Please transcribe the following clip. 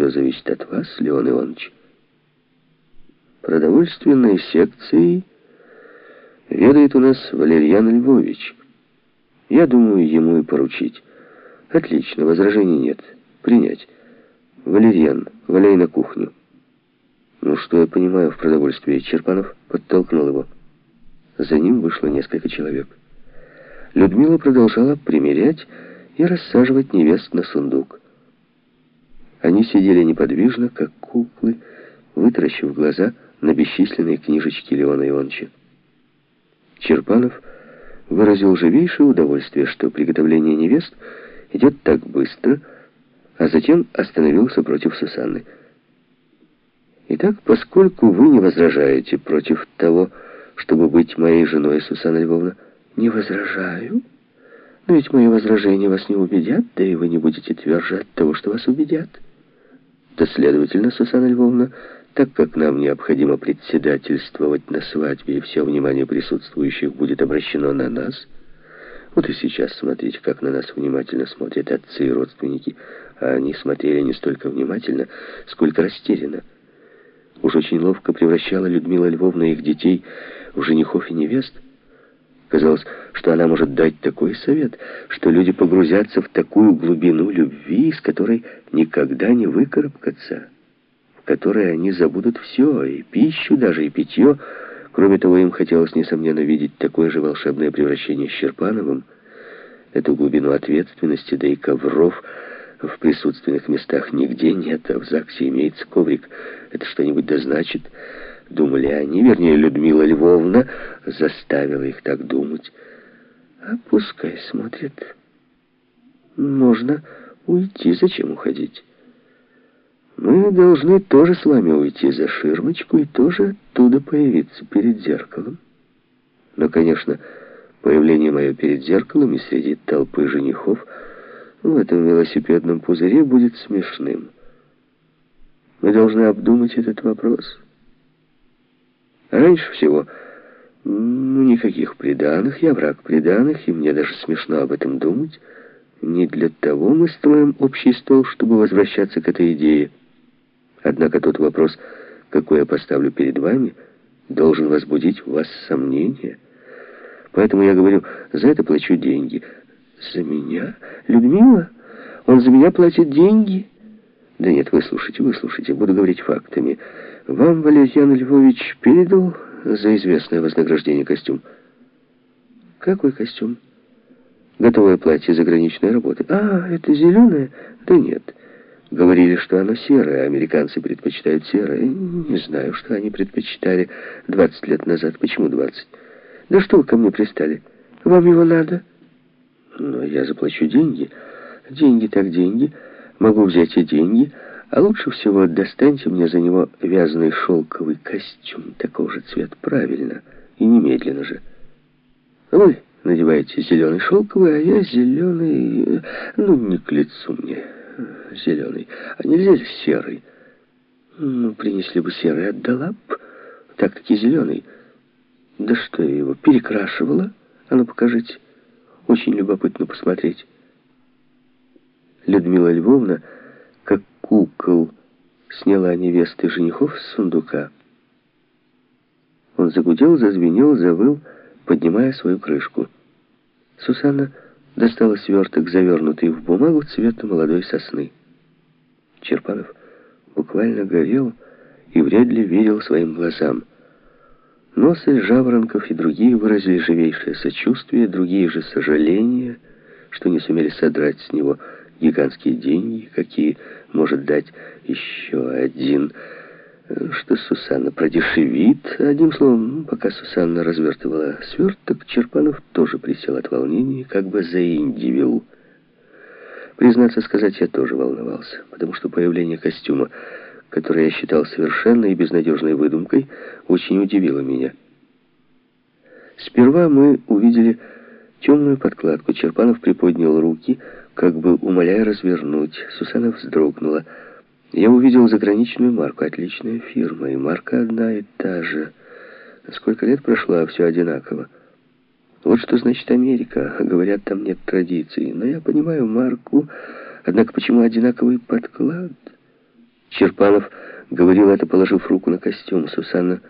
все зависит от вас, Леон Иванович. Продовольственной секцией ведает у нас Валерьян Львович. Я думаю, ему и поручить. Отлично, возражений нет. Принять. Валерьян, валяй на кухню. Ну, что я понимаю в продовольствии? Черпанов подтолкнул его. За ним вышло несколько человек. Людмила продолжала примерять и рассаживать невест на сундук. Они сидели неподвижно, как куклы, вытаращив глаза на бесчисленные книжечки Леона Ивановича. Черпанов выразил живейшее удовольствие, что приготовление невест идет так быстро, а затем остановился против Сусанны. Итак, поскольку вы не возражаете против того, чтобы быть моей женой, Сусанна Львовна, не возражаю, но ведь мои возражения вас не убедят, да и вы не будете твержать того, что вас убедят. Да, следовательно, Сусанна Львовна, так как нам необходимо председательствовать на свадьбе, и все внимание присутствующих будет обращено на нас, вот и сейчас смотрите, как на нас внимательно смотрят отцы и родственники, а они смотрели не столько внимательно, сколько растерянно. Уж очень ловко превращала Людмила Львовна их детей в женихов и невест, Казалось, что она может дать такой совет, что люди погрузятся в такую глубину любви, из которой никогда не выкарабкаться, в которой они забудут все, и пищу даже, и питье. Кроме того, им хотелось, несомненно, видеть такое же волшебное превращение с Щерпановым, эту глубину ответственности, да и ковров в присутственных местах нигде нет, а в ЗАГСе имеется коврик. Это что-нибудь да думали они, вернее, Людмила Львовна заставила их так думать. А пускай смотрят. Можно уйти, зачем уходить? Мы должны тоже с вами уйти за ширмочку и тоже оттуда появиться перед зеркалом. Но, конечно, появление мое перед зеркалом и среди толпы женихов в этом велосипедном пузыре будет смешным. Мы должны обдумать этот вопрос. Раньше всего, ну, никаких преданных, я враг преданных, и мне даже смешно об этом думать. Не для того мы строим общий стол, чтобы возвращаться к этой идее. Однако тот вопрос, какой я поставлю перед вами, должен возбудить в вас сомнения. Поэтому я говорю, за это плачу деньги. За меня? Людмила? Он за меня платит деньги? Да нет, выслушайте, выслушайте, буду говорить фактами. Вам Валерьян Львович передал за известное вознаграждение костюм? Какой костюм? Готовое платье заграничной работы. А, это зеленое? Да нет. Говорили, что оно серое, американцы предпочитают серое. Не знаю, что они предпочитали 20 лет назад. Почему 20? Да что вы ко мне пристали? Вам его надо? Но я заплачу деньги. Деньги так деньги. Могу взять и деньги. А лучше всего достаньте мне за него вязаный шелковый костюм такого же цвета, правильно, и немедленно же. Вы надеваете зеленый шелковый, а я зеленый, ну, не к лицу мне, зеленый. А нельзя ли серый? Ну, принесли бы серый, отдала бы, так-таки зеленый. Да что я его, перекрашивала? А ну, покажите. Очень любопытно посмотреть. Людмила Львовна кукол сняла невесты женихов с сундука. Он загудел, зазвенел, завыл, поднимая свою крышку. Сусанна достала сверток, завернутый в бумагу цвета молодой сосны. Черпанов буквально горел и вряд ли верил своим глазам. Носы Жаворонков и другие выразили живейшее сочувствие, другие же сожаления, что не сумели содрать с него гигантские деньги, какие может дать еще один, что Сусанна продешевит. Одним словом, пока Сусанна развертывала сверток, Черпанов тоже присел от волнения, как бы заиндивил. Признаться сказать, я тоже волновался, потому что появление костюма, который я считал совершенной и безнадежной выдумкой, очень удивило меня. Сперва мы увидели темную подкладку. Черпанов приподнял руки, как бы умоляя развернуть. Сусанов вздрогнула. Я увидел заграничную марку. Отличная фирма. И марка одна и та же. Сколько лет прошло, а все одинаково. Вот что значит Америка. Говорят, там нет традиций. Но я понимаю марку. Однако почему одинаковый подклад? Черпанов говорил это, положив руку на костюм. Сусанна